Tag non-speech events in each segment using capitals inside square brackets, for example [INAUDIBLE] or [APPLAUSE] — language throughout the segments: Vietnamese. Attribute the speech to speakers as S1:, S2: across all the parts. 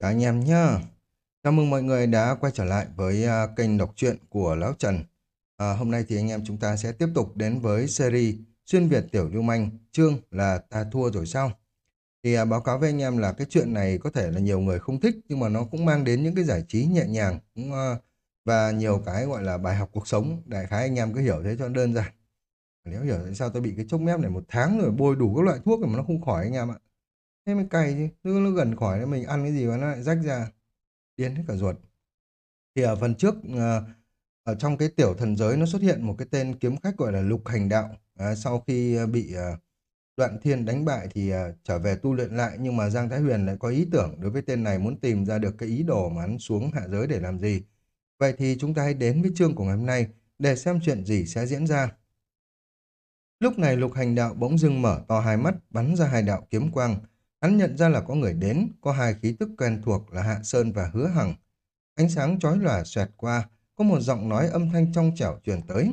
S1: Các anh em nhá. Chào mừng mọi người đã quay trở lại với à, kênh đọc truyện của Lão Trần. À, hôm nay thì anh em chúng ta sẽ tiếp tục đến với series Xuyên Việt Tiểu Lưu Manh, chương là Ta thua rồi sao? Thì à, báo cáo với anh em là cái chuyện này có thể là nhiều người không thích nhưng mà nó cũng mang đến những cái giải trí nhẹ nhàng cũng, à, và nhiều cái gọi là bài học cuộc sống. Đại khái anh em cứ hiểu thế cho đơn giản. Nếu hiểu tại sao tôi bị cái chốc mép này một tháng rồi bôi đủ các loại thuốc mà nó không khỏi anh em ạ. Thế mới cày chứ, nó, nó gần khỏi đấy mình ăn cái gì mà nó lại rách ra, điên hết cả ruột. Thì ở phần trước, ờ, ở trong cái tiểu thần giới nó xuất hiện một cái tên kiếm khách gọi là Lục Hành Đạo. À, sau khi ờ, bị Đoạn Thiên đánh bại thì trở về tu luyện lại nhưng mà Giang Thái Huyền lại có ý tưởng đối với tên này muốn tìm ra được cái ý đồ mà hắn xuống hạ giới để làm gì. Vậy thì chúng ta hãy đến với chương của ngày hôm nay để xem chuyện gì sẽ diễn ra. Lúc này Lục Hành Đạo bỗng dưng mở to hai mắt, bắn ra hai đạo kiếm quang. Hắn nhận ra là có người đến, có hai khí tức quen thuộc là Hạ Sơn và Hứa Hằng. Ánh sáng chói lòa xoẹt qua, có một giọng nói âm thanh trong trẻo truyền tới.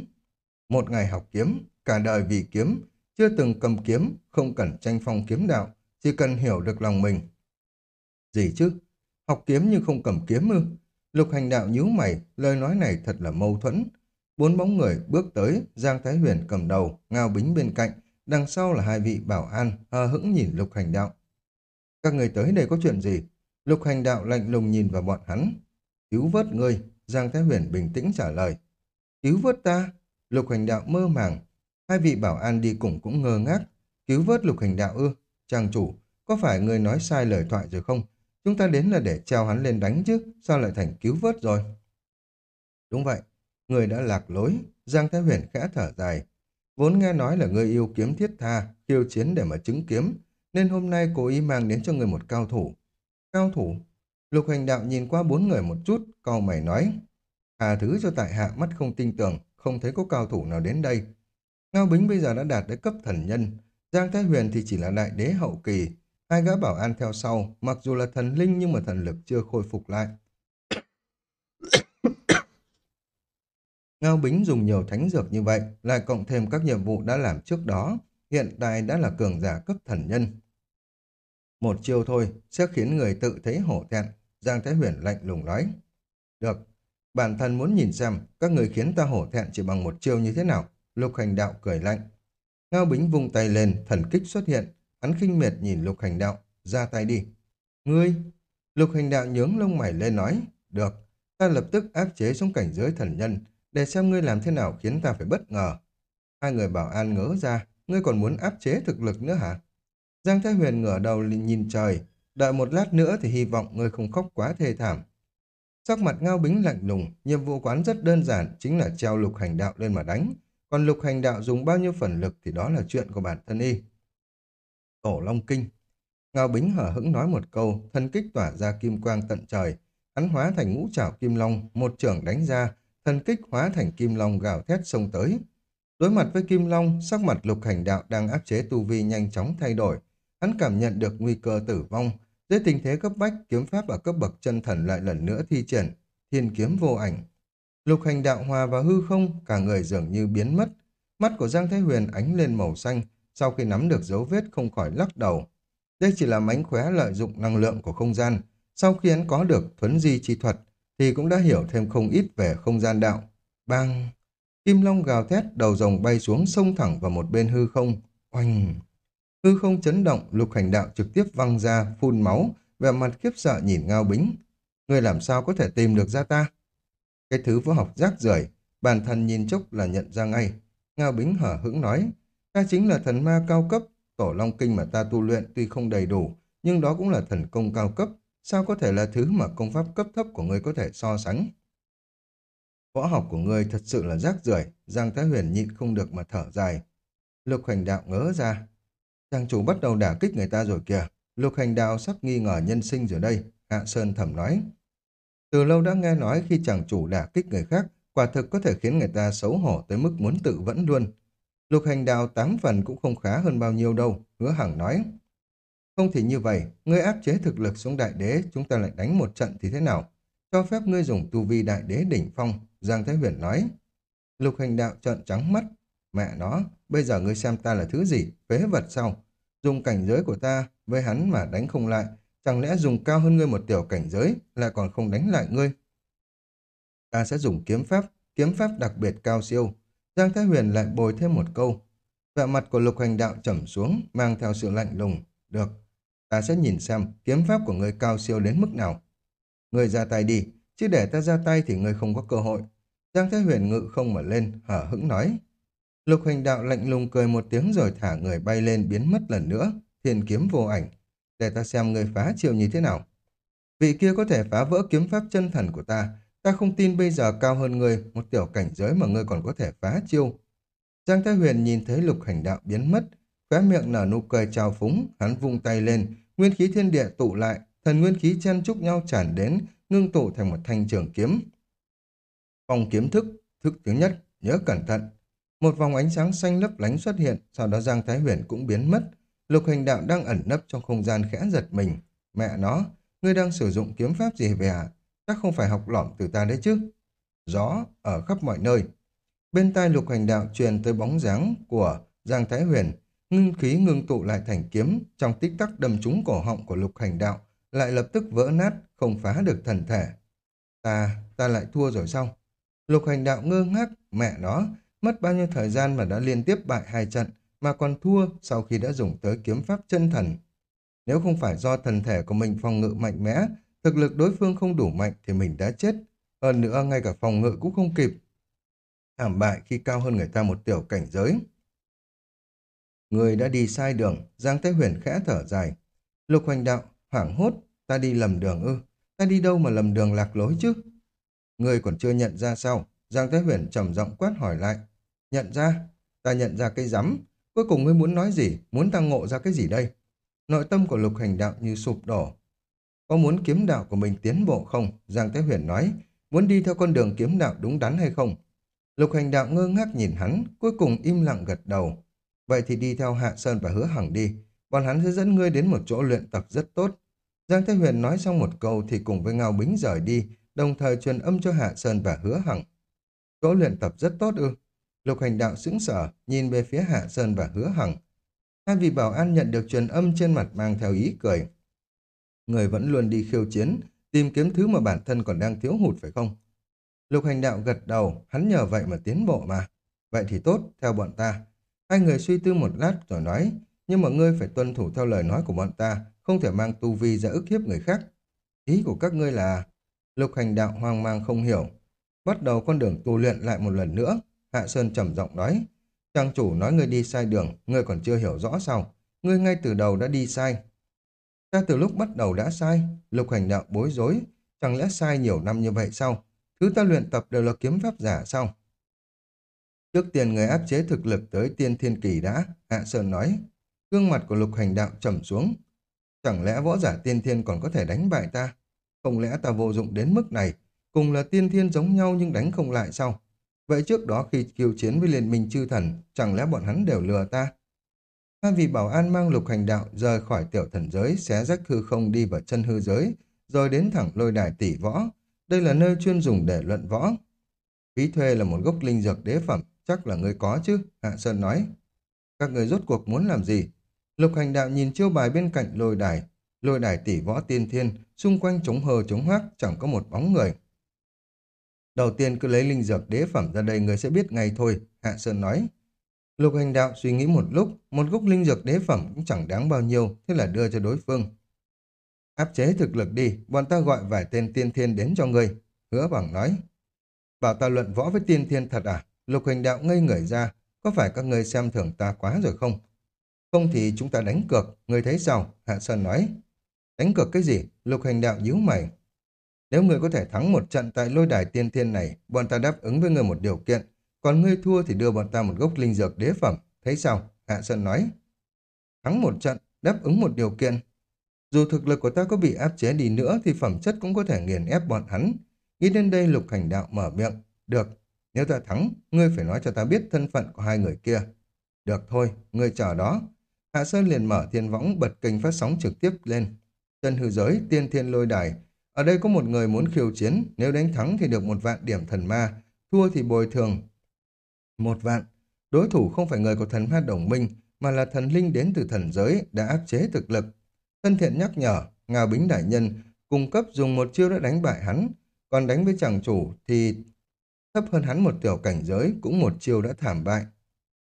S1: Một ngày học kiếm, cả đời vì kiếm, chưa từng cầm kiếm, không cần tranh phong kiếm đạo, chỉ cần hiểu được lòng mình. Gì chứ? Học kiếm nhưng không cầm kiếm ư? Lục hành đạo nhíu mày, lời nói này thật là mâu thuẫn. Bốn bóng người bước tới, Giang Thái Huyền cầm đầu, Ngao Bính bên cạnh, đằng sau là hai vị bảo an, hờ hững nhìn lục hành đạo. Các người tới đây có chuyện gì? Lục hành đạo lạnh lùng nhìn vào bọn hắn. Cứu vớt ngươi, Giang Thái Huyền bình tĩnh trả lời. Cứu vớt ta? Lục hành đạo mơ màng. Hai vị bảo an đi cùng cũng ngơ ngác. Cứu vớt lục hành đạo ư? Trang chủ, có phải ngươi nói sai lời thoại rồi không? Chúng ta đến là để treo hắn lên đánh chứ, sao lại thành cứu vớt rồi? Đúng vậy, người đã lạc lối, Giang Thái Huyền khẽ thở dài. Vốn nghe nói là người yêu kiếm thiết tha, khiêu chiến để mà chứng kiếm, nên hôm nay cố ý mang đến cho người một cao thủ. Cao thủ? Lục hành đạo nhìn qua bốn người một chút, cau mày nói. Hà thứ cho tại hạ mắt không tin tưởng, không thấy có cao thủ nào đến đây. Ngao Bính bây giờ đã đạt tới cấp thần nhân, Giang Thái Huyền thì chỉ là đại đế hậu kỳ, hai gã bảo an theo sau, mặc dù là thần linh nhưng mà thần lực chưa khôi phục lại. [COUGHS] Ngao Bính dùng nhiều thánh dược như vậy, lại cộng thêm các nhiệm vụ đã làm trước đó, hiện tại đã là cường giả cấp thần nhân. Một chiêu thôi sẽ khiến người tự thấy hổ thẹn, Giang Thái Huyền lạnh lùng nói. Được, bản thân muốn nhìn xem các người khiến ta hổ thẹn chỉ bằng một chiêu như thế nào. Lục hành đạo cười lạnh. Ngao Bính vung tay lên, thần kích xuất hiện. Hắn khinh miệt nhìn lục hành đạo, ra tay đi. Ngươi! Lục hành đạo nhướng lông mày lên nói. Được, ta lập tức áp chế xuống cảnh giới thần nhân, để xem ngươi làm thế nào khiến ta phải bất ngờ. Hai người bảo an ngỡ ra, ngươi còn muốn áp chế thực lực nữa hả? Giang Thái Huyền ngửa đầu nhìn trời, đợi một lát nữa thì hy vọng ngươi không khóc quá thê thảm. Sắc mặt ngao bính lạnh lùng, nhiệm vụ quán rất đơn giản, chính là treo lục hành đạo lên mà đánh. Còn lục hành đạo dùng bao nhiêu phần lực thì đó là chuyện của bản thân y. Tổ Long Kinh Ngao Bính hở hững nói một câu, thân kích tỏa ra kim quang tận trời. Hắn hóa thành ngũ trảo kim long, một trưởng đánh ra, thân kích hóa thành kim long gào thét xông tới. Đối mặt với kim long, sắc mặt lục hành đạo đang áp chế tu vi nhanh chóng thay đổi. Hắn cảm nhận được nguy cơ tử vong. Dưới tình thế cấp bách, kiếm pháp ở cấp bậc chân thần lại lần nữa thi triển, thiên kiếm vô ảnh. Lục hành đạo hòa và hư không, cả người dường như biến mất. Mắt của Giang Thái Huyền ánh lên màu xanh, sau khi nắm được dấu vết không khỏi lắc đầu. Đây chỉ là mánh khóe lợi dụng năng lượng của không gian. Sau khi hắn có được thuấn di chi thuật, thì cũng đã hiểu thêm không ít về không gian đạo. Bang! Kim Long gào thét, đầu rồng bay xuống sông thẳng vào một bên hư không. Oanh! Hư không chấn động, lục hành đạo trực tiếp văng ra, phun máu, vẻ mặt khiếp sợ nhìn Ngao Bính. Người làm sao có thể tìm được ra ta? Cái thứ võ học rác rưởi bản thân nhìn chốc là nhận ra ngay. Ngao Bính hở hững nói, ta chính là thần ma cao cấp, tổ long kinh mà ta tu luyện tuy không đầy đủ, nhưng đó cũng là thần công cao cấp, sao có thể là thứ mà công pháp cấp thấp của ngươi có thể so sánh. Võ học của ngươi thật sự là rác rưởi Giang Thái Huyền nhịn không được mà thở dài. Lục hành đạo ngỡ ra. Chàng chủ bắt đầu đả kích người ta rồi kìa. Lục hành đạo sắp nghi ngờ nhân sinh rồi đây. Hạ Sơn thầm nói. Từ lâu đã nghe nói khi chàng chủ đả kích người khác, quả thực có thể khiến người ta xấu hổ tới mức muốn tự vẫn luôn. Lục hành đạo tám phần cũng không khá hơn bao nhiêu đâu, hứa hằng nói. Không thì như vậy, ngươi áp chế thực lực xuống đại đế, chúng ta lại đánh một trận thì thế nào? Cho phép ngươi dùng tu vi đại đế đỉnh phong, Giang Thái Huyền nói. Lục hành đạo trợn trắng mắt. Mẹ nó, bây giờ ngươi xem ta là thứ gì? Phế vật sao? Dùng cảnh giới của ta với hắn mà đánh không lại, chẳng lẽ dùng cao hơn ngươi một tiểu cảnh giới, lại còn không đánh lại ngươi? Ta sẽ dùng kiếm pháp, kiếm pháp đặc biệt cao siêu. Giang Thái Huyền lại bồi thêm một câu. Vẻ mặt của lục hành đạo trầm xuống, mang theo sự lạnh lùng. Được, ta sẽ nhìn xem kiếm pháp của ngươi cao siêu đến mức nào. Ngươi ra tay đi, chứ để ta ra tay thì ngươi không có cơ hội. Giang Thái Huyền ngự không mở lên, hở hững nói. Lục hành đạo lạnh lùng cười một tiếng rồi thả người bay lên biến mất lần nữa, thiên kiếm vô ảnh. Để ta xem người phá chiều như thế nào. Vị kia có thể phá vỡ kiếm pháp chân thần của ta, ta không tin bây giờ cao hơn người, một tiểu cảnh giới mà ngươi còn có thể phá chiêu. Giang Thái Huyền nhìn thấy lục hành đạo biến mất, khóe miệng nở nụ cười trào phúng, hắn vung tay lên, nguyên khí thiên địa tụ lại, thần nguyên khí chen chúc nhau tràn đến, ngưng tụ thành một thanh trường kiếm. Phong kiếm thức, thức thứ nhất, nhớ cẩn thận. Một vòng ánh sáng xanh lấp lánh xuất hiện, sau đó Giang Thái Huyền cũng biến mất. Lục hành đạo đang ẩn nấp trong không gian khẽ giật mình. Mẹ nó, ngươi đang sử dụng kiếm pháp gì về à? Chắc không phải học lỏm từ ta đấy chứ. Gió ở khắp mọi nơi. Bên tai lục hành đạo truyền tới bóng dáng của Giang Thái Huyền, ngưng khí ngưng tụ lại thành kiếm, trong tích tắc đâm trúng cổ họng của lục hành đạo, lại lập tức vỡ nát, không phá được thần thể. Ta, ta lại thua rồi sao? Lục hành đạo ngơ ngác, mẹ nó, mất bao nhiêu thời gian mà đã liên tiếp bại hai trận, mà còn thua sau khi đã dùng tới kiếm pháp chân thần. Nếu không phải do thần thể của mình phòng ngự mạnh mẽ, thực lực đối phương không đủ mạnh thì mình đã chết. Hơn nữa ngay cả phòng ngự cũng không kịp. Thảm bại khi cao hơn người ta một tiểu cảnh giới. Người đã đi sai đường, Giang Thế Huyền khẽ thở dài. Lục hoành đạo, hoảng hốt, ta đi lầm đường ư, ta đi đâu mà lầm đường lạc lối chứ? Người còn chưa nhận ra sao? Giang Thế Huyền trầm giọng quát hỏi lại. Nhận ra? Ta nhận ra cái rắm. Cuối cùng ngươi muốn nói gì? Muốn ta ngộ ra cái gì đây? Nội tâm của lục hành đạo như sụp đổ. Có muốn kiếm đạo của mình tiến bộ không? Giang Thế Huyền nói. Muốn đi theo con đường kiếm đạo đúng đắn hay không? Lục hành đạo ngơ ngác nhìn hắn, cuối cùng im lặng gật đầu. Vậy thì đi theo Hạ Sơn và Hứa Hằng đi. Bọn hắn sẽ dẫn ngươi đến một chỗ luyện tập rất tốt. Giang Thế Huyền nói xong một câu thì cùng với Ngao Bính rời đi, đồng thời truyền âm cho Hạ Sơn và Hứa Hằng. Chỗ luyện tập rất tốt ư. Lục hành đạo sững sở, nhìn về phía Hạ Sơn và Hứa Hằng. Hai vị bảo an nhận được truyền âm trên mặt mang theo ý cười. Người vẫn luôn đi khiêu chiến, tìm kiếm thứ mà bản thân còn đang thiếu hụt phải không? Lục hành đạo gật đầu, hắn nhờ vậy mà tiến bộ mà. Vậy thì tốt, theo bọn ta. Hai người suy tư một lát rồi nói, nhưng mà ngươi phải tuân thủ theo lời nói của bọn ta, không thể mang tu vi ra ức hiếp người khác. Ý của các ngươi là... Lục hành đạo hoang mang không hiểu. Bắt đầu con đường tu luyện lại một lần nữa. Hạ Sơn trầm giọng nói. Trang chủ nói ngươi đi sai đường, ngươi còn chưa hiểu rõ sao. Ngươi ngay từ đầu đã đi sai. Ta từ lúc bắt đầu đã sai. Lục hành đạo bối rối. Chẳng lẽ sai nhiều năm như vậy sao? Thứ ta luyện tập đều là kiếm pháp giả sao? Trước tiên người áp chế thực lực tới tiên thiên kỳ đã, Hạ Sơn nói. Gương mặt của lục hành đạo trầm xuống. Chẳng lẽ võ giả tiên thiên còn có thể đánh bại ta? Không lẽ ta vô dụng đến mức này? Cùng là tiên thiên giống nhau nhưng đánh không lại sao? Vậy trước đó khi kiêu chiến với liên minh chư thần, chẳng lẽ bọn hắn đều lừa ta? Hai vị bảo an mang lục hành đạo rời khỏi tiểu thần giới, xé rách hư không đi vào chân hư giới, rồi đến thẳng lôi đài tỷ võ. Đây là nơi chuyên dùng để luận võ. Phí thuê là một gốc linh dược đế phẩm, chắc là người có chứ, Hạ Sơn nói. Các người rốt cuộc muốn làm gì? Lục hành đạo nhìn chiêu bài bên cạnh lôi đài. Lôi đài tỷ võ tiên thiên, xung quanh trống hờ trống hoác, chẳng có một bóng người. Đầu tiên cứ lấy linh dược đế phẩm ra đây người sẽ biết ngay thôi, Hạ Sơn nói. Lục hành đạo suy nghĩ một lúc, một gốc linh dược đế phẩm cũng chẳng đáng bao nhiêu, thế là đưa cho đối phương. Áp chế thực lực đi, bọn ta gọi vài tên tiên thiên đến cho ngươi. Hứa bằng nói. Bảo ta luận võ với tiên thiên thật à? Lục hành đạo ngây người ra, có phải các ngươi xem thường ta quá rồi không? Không thì chúng ta đánh cược, ngươi thấy sao? Hạ Sơn nói. Đánh cược cái gì? Lục hành đạo nhíu mày. Nếu ngươi có thể thắng một trận tại lôi đài tiên thiên này, bọn ta đáp ứng với ngươi một điều kiện. Còn ngươi thua thì đưa bọn ta một gốc linh dược đế phẩm. Thấy sao? Hạ Sơn nói. Thắng một trận, đáp ứng một điều kiện. Dù thực lực của ta có bị áp chế đi nữa thì phẩm chất cũng có thể nghiền ép bọn hắn. Nghĩ đến đây lục hành đạo mở miệng. Được, nếu ta thắng, ngươi phải nói cho ta biết thân phận của hai người kia. Được thôi, ngươi chờ đó. Hạ Sơn liền mở thiên võng bật kênh phát sóng trực tiếp lên. Chân hư giới, tiên thiên lôi đài. Ở đây có một người muốn khiêu chiến, nếu đánh thắng thì được một vạn điểm thần ma, thua thì bồi thường. Một vạn. Đối thủ không phải người của thần ma đồng minh, mà là thần linh đến từ thần giới đã áp chế thực lực. Thân thiện nhắc nhở, Ngao Bính Đại Nhân cung cấp dùng một chiêu đã đánh bại hắn, còn đánh với chàng chủ thì thấp hơn hắn một tiểu cảnh giới, cũng một chiêu đã thảm bại.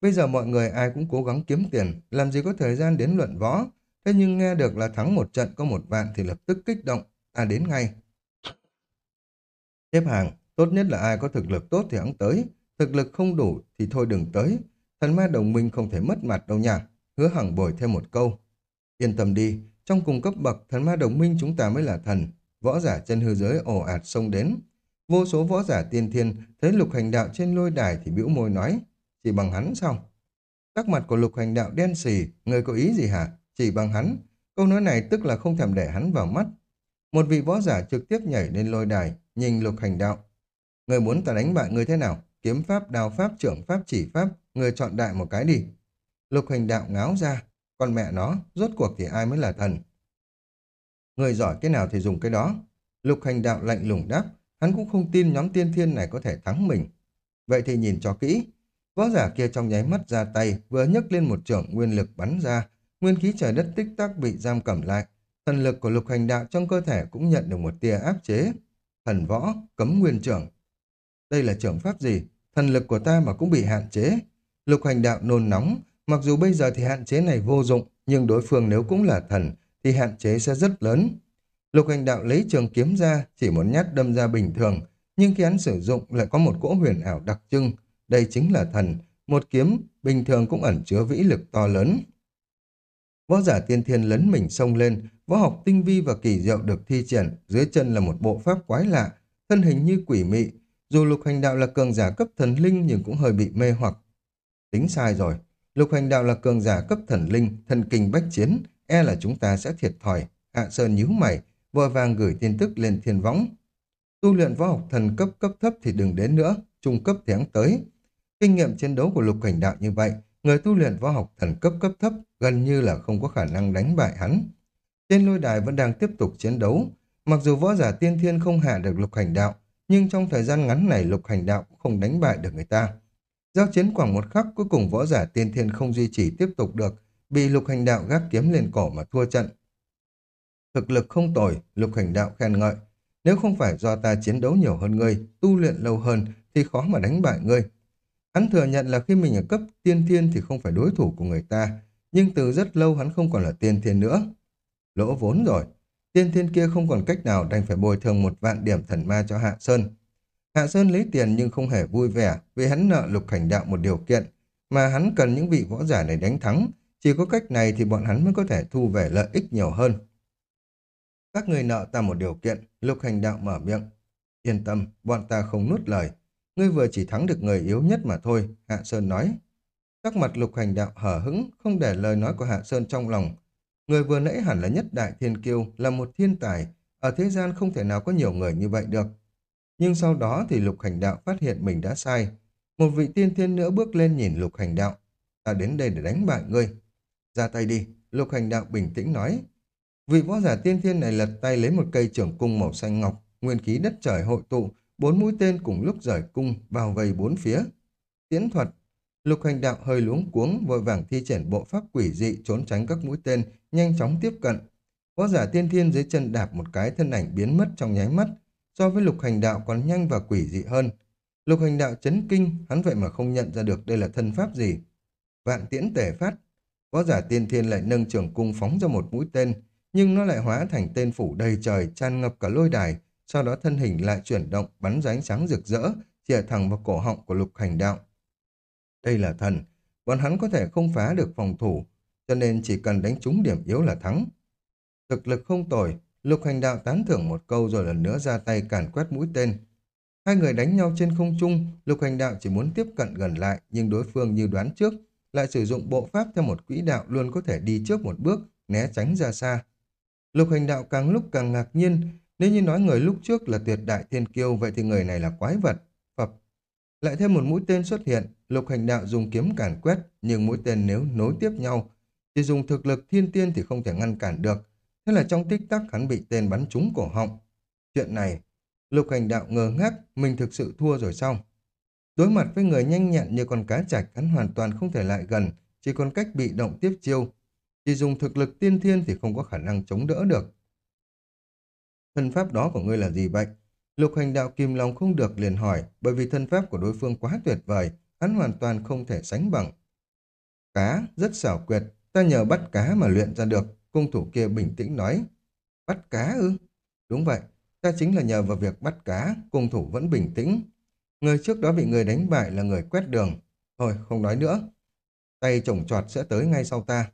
S1: Bây giờ mọi người ai cũng cố gắng kiếm tiền, làm gì có thời gian đến luận võ, thế nhưng nghe được là thắng một trận có một vạn thì lập tức kích động, à đến ngay. Xếp hàng, tốt nhất là ai có thực lực tốt thì hắn tới, thực lực không đủ thì thôi đừng tới. Thần ma đồng minh không thể mất mặt đâu nha, hứa hằng bồi thêm một câu. Yên tâm đi, trong cùng cấp bậc thần ma đồng minh chúng ta mới là thần, võ giả chân hư giới ồ ạt xông đến. Vô số võ giả tiên thiên thấy lục hành đạo trên lôi đài thì bĩu môi nói, chỉ bằng hắn sao? Các mặt của lục hành đạo đen xì, người có ý gì hả? Chỉ bằng hắn. Câu nói này tức là không thèm để hắn vào mắt. Một vị võ giả trực tiếp nhảy lên lôi đài, nhìn lục hành đạo. Người muốn ta đánh bại người thế nào? Kiếm pháp, đào pháp, trưởng pháp, chỉ pháp, người chọn đại một cái đi. Lục hành đạo ngáo ra, con mẹ nó, rốt cuộc thì ai mới là thần? Người giỏi cái nào thì dùng cái đó. Lục hành đạo lạnh lùng đáp, hắn cũng không tin nhóm tiên thiên này có thể thắng mình. Vậy thì nhìn cho kỹ. Võ giả kia trong nháy mắt ra tay, vừa nhấc lên một trưởng nguyên lực bắn ra, nguyên khí trời đất tích tắc bị giam cầm lại. Thần lực của lục hành đạo trong cơ thể cũng nhận được một tia áp chế. Thần võ, cấm nguyên trưởng. Đây là trưởng pháp gì? Thần lực của ta mà cũng bị hạn chế. Lục hành đạo nôn nóng, mặc dù bây giờ thì hạn chế này vô dụng, nhưng đối phương nếu cũng là thần, thì hạn chế sẽ rất lớn. Lục hành đạo lấy trường kiếm ra, chỉ một nhát đâm ra bình thường, nhưng khi hắn sử dụng lại có một cỗ huyền ảo đặc trưng. Đây chính là thần, một kiếm bình thường cũng ẩn chứa vĩ lực to lớn. Võ giả tiên thiên lấn mình xông lên, võ học tinh vi và kỳ diệu được thi triển, dưới chân là một bộ pháp quái lạ, thân hình như quỷ mị. Dù lục hành đạo là cường giả cấp thần linh nhưng cũng hơi bị mê hoặc. Tính sai rồi, lục hành đạo là cường giả cấp thần linh, thần kinh bách chiến, e là chúng ta sẽ thiệt thòi. Hạ Sơn nhíu mày, vội vàng gửi tin tức lên thiên võng. Tu luyện võ học thần cấp cấp thấp thì đừng đến nữa, trung cấp thì tới. Kinh nghiệm chiến đấu của lục hành đạo như vậy, người tu luyện võ học thần cấp cấp thấp gần như là không có khả năng đánh bại hắn. Trên lôi đài vẫn đang tiếp tục chiến đấu. Mặc dù võ giả tiên thiên không hạ được lục hành đạo, nhưng trong thời gian ngắn này lục hành đạo cũng không đánh bại được người ta. Giao chiến khoảng một khắc cuối cùng võ giả tiên thiên không duy trì tiếp tục được, bị lục hành đạo gác kiếm lên cổ mà thua trận. Thực lực không tồi, lục hành đạo khen ngợi. Nếu không phải do ta chiến đấu nhiều hơn ngươi, tu luyện lâu hơn, thì khó mà đánh bại ngươi. Hắn thừa nhận là khi mình ở cấp tiên thiên thì không phải đối thủ của người ta, nhưng từ rất lâu hắn không còn là tiên thiên nữa. Lỗ vốn rồi, tiên thiên kia không còn cách nào đành phải bồi thường một vạn điểm thần ma cho Hạ Sơn. Hạ Sơn lấy tiền nhưng không hề vui vẻ vì hắn nợ lục hành đạo một điều kiện, mà hắn cần những vị võ giả này đánh thắng, chỉ có cách này thì bọn hắn mới có thể thu về lợi ích nhiều hơn. Các người nợ ta một điều kiện, lục hành đạo mở miệng. Yên tâm, bọn ta không nuốt lời. Ngươi vừa chỉ thắng được người yếu nhất mà thôi, Hạ Sơn nói. Các mặt lục hành đạo hở hững, không để lời nói của Hạ Sơn trong lòng. Người vừa nãy hẳn là nhất đại thiên kiêu, là một thiên tài. Ở thế gian không thể nào có nhiều người như vậy được. Nhưng sau đó thì lục hành đạo phát hiện mình đã sai. Một vị tiên thiên nữa bước lên nhìn lục hành đạo. Ta đến đây để đánh bại ngươi. Ra tay đi, lục hành đạo bình tĩnh nói. Vị võ giả tiên thiên này lật tay lấy một cây trưởng cung màu xanh ngọc, nguyên khí đất trời hội tụ, bốn mũi tên cùng lúc rời cung, bao vây bốn phía. Tiến thuật, lục hành đạo hơi luống cuống, vội vàng thi triển bộ pháp quỷ dị trốn tránh các mũi tên, nhanh chóng tiếp cận. Võ giả tiên thiên dưới chân đạp một cái thân ảnh biến mất trong nháy mắt, so với lục hành đạo còn nhanh và quỷ dị hơn. Lục hành đạo chấn kinh, hắn vậy mà không nhận ra được đây là thân pháp gì. Vạn tiễn tể phát, Võ giả tiên thiên lại nâng trường cung phóng ra một mũi tên, nhưng nó lại hóa thành tên phủ đầy trời, tràn ngập cả lôi đài, sau đó thân hình lại chuyển động, bắn ra ánh sáng rực rỡ, chìa thẳng vào cổ họng của lục hành đạo. Đây là thần, bọn hắn có thể không phá được phòng thủ, cho nên chỉ cần đánh trúng điểm yếu là thắng. Thực lực không tồi, lục hành đạo tán thưởng một câu rồi lần nữa ra tay càn quét mũi tên. Hai người đánh nhau trên không trung, lục hành đạo chỉ muốn tiếp cận gần lại, nhưng đối phương như đoán trước, lại sử dụng bộ pháp theo một quỹ đạo luôn có thể đi trước một bước, né tránh ra xa. Lục hành đạo càng lúc càng ngạc nhiên, nếu như nói người lúc trước là tuyệt đại thiên kiêu, vậy thì người này là quái vật, phập. Lại thêm một mũi tên xuất hiện, lục hành đạo dùng kiếm cản quét, nhưng mũi tên nếu nối tiếp nhau, thì dùng thực lực thiên tiên thì không thể ngăn cản được. Thế là trong tích tắc hắn bị tên bắn trúng cổ họng. Chuyện này, lục hành đạo ngờ ngác, mình thực sự thua rồi xong. Đối mặt với người nhanh nhẹn như con cá chạch, hắn hoàn toàn không thể lại gần, chỉ còn cách bị động tiếp chiêu. Chỉ dùng thực lực tiên thiên thì không có khả năng chống đỡ được. thân pháp đó của ngươi là gì vậy? Lục hành đạo kìm lòng không được liền hỏi, bởi vì thân pháp của đối phương quá tuyệt vời, hắn hoàn toàn không thể sánh bằng. Cá, rất xảo quyệt, ta nhờ bắt cá mà luyện ra được, cung thủ kia bình tĩnh nói. Bắt cá ư? Đúng vậy, ta chính là nhờ vào việc bắt cá, cung thủ vẫn bình tĩnh. Người trước đó bị người đánh bại là người quét đường. Thôi, không nói nữa. Tay chồng trọt sẽ tới ngay sau ta.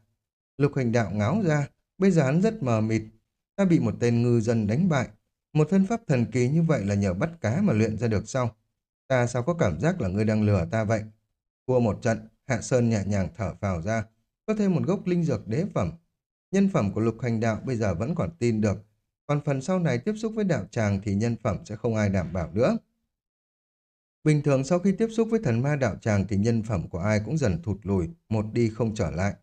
S1: Lục hành đạo ngáo ra, bây giờ hắn rất mờ mịt. Ta bị một tên ngư dân đánh bại. Một thân pháp thần kỳ như vậy là nhờ bắt cá mà luyện ra được sao? Ta sao có cảm giác là ngươi đang lừa ta vậy? Cua một trận, Hạ Sơn nhẹ nhàng thở vào ra. Có thêm một gốc linh dược đế phẩm. Nhân phẩm của lục hành đạo bây giờ vẫn còn tin được. Còn phần sau này tiếp xúc với đạo tràng thì nhân phẩm sẽ không ai đảm bảo nữa. Bình thường sau khi tiếp xúc với thần ma đạo tràng thì nhân phẩm của ai cũng dần thụt lùi, một đi không trở lại.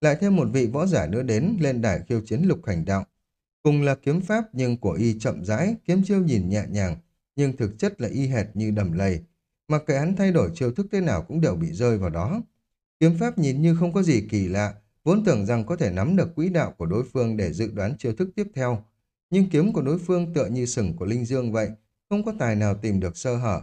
S1: Lại thêm một vị võ giả nữa đến lên đài khiêu chiến lục hành đạo. Cùng là kiếm pháp nhưng của y chậm rãi, kiếm chiêu nhìn nhẹ nhàng, nhưng thực chất là y hệt như đầm lầy. Mặc kệ hắn thay đổi chiêu thức thế nào cũng đều bị rơi vào đó. Kiếm pháp nhìn như không có gì kỳ lạ, vốn tưởng rằng có thể nắm được quỹ đạo của đối phương để dự đoán chiêu thức tiếp theo. Nhưng kiếm của đối phương tựa như sừng của Linh Dương vậy, không có tài nào tìm được sơ hở.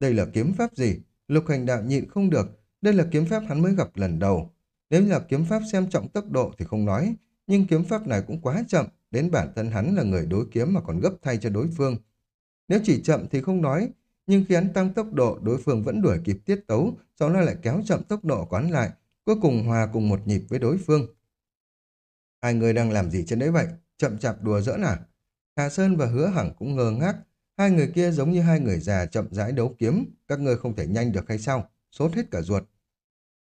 S1: Đây là kiếm pháp gì? Lục hành đạo nhịn không được, đây là kiếm pháp hắn mới gặp lần đầu. Nếu là kiếm pháp xem trọng tốc độ thì không nói, nhưng kiếm pháp này cũng quá chậm, đến bản thân hắn là người đối kiếm mà còn gấp thay cho đối phương. Nếu chỉ chậm thì không nói, nhưng khi hắn tăng tốc độ, đối phương vẫn đuổi kịp tiết tấu, sau đó lại kéo chậm tốc độ của hắn lại, cuối cùng hòa cùng một nhịp với đối phương. Hai người đang làm gì trên đấy vậy? Chậm chạp đùa giỡn à? Hà Sơn và Hứa Hằng cũng ngơ ngác, hai người kia giống như hai người già chậm rãi đấu kiếm, các ngươi không thể nhanh được hay sao? Sốt hết cả ruột.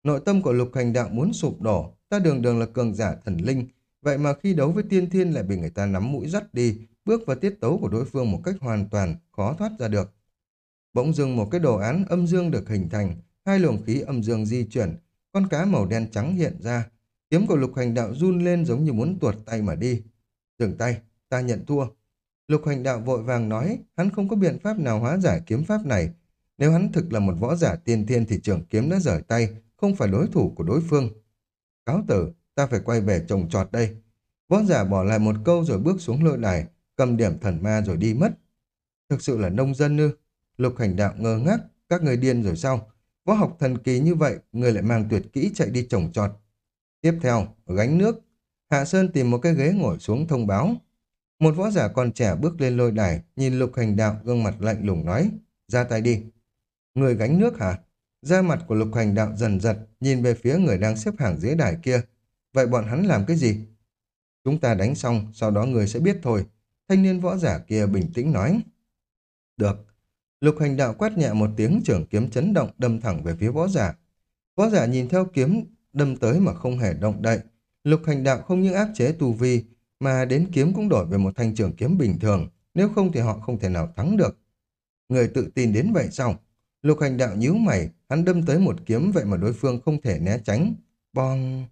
S1: Nội tâm của lục hành đạo muốn sụp đổ, ta đường đường là cường giả thần linh, vậy mà khi đấu với tiên thiên lại bị người ta nắm mũi dắt đi, bước vào tiết tấu của đối phương một cách hoàn toàn khó thoát ra được. Bỗng dưng một cái đồ án âm dương được hình thành, hai luồng khí âm dương di chuyển, con cá màu đen trắng hiện ra. Kiếm của lục hành đạo run lên giống như muốn tuột tay mà đi. Dừng tay, ta nhận thua. Lục hành đạo vội vàng nói, hắn không có biện pháp nào hóa giải kiếm pháp này. Nếu hắn thực là một võ giả tiên thiên thì trưởng kiếm đã rời tay, không phải đối thủ của đối phương. Cáo tử, ta phải quay về trồng trọt đây. Võ giả bỏ lại một câu rồi bước xuống lôi đài, cầm điểm thần ma rồi đi mất. Thực sự là nông dân ư? Lục hành đạo ngơ ngác, các người điên rồi sao? Võ học thần kỳ như vậy, người lại mang tuyệt kỹ chạy đi trồng trọt. Tiếp theo, gánh nước. Hạ Sơn tìm một cái ghế ngồi xuống thông báo. Một võ giả còn trẻ bước lên lôi đài, nhìn lục hành đạo gương mặt lạnh lùng nói, ra tay đi. Người gánh nước hả? Da mặt của lục hành đạo dần giật, nhìn về phía người đang xếp hàng dưới đài kia. Vậy bọn hắn làm cái gì? Chúng ta đánh xong, sau đó người sẽ biết thôi. Thanh niên võ giả kia bình tĩnh nói. Được. Lục hành đạo quát nhẹ một tiếng trưởng kiếm chấn động đâm thẳng về phía võ giả. Võ giả nhìn theo kiếm đâm tới mà không hề động đậy. Lục hành đạo không những áp chế tu vi mà đến kiếm cũng đổi về một thanh trường kiếm bình thường. Nếu không thì họ không thể nào thắng được. Người tự tin đến vậy sao? Lục hành đạo nhíu mày, hắn đâm tới một kiếm vậy mà đối phương không thể né tránh. Bong!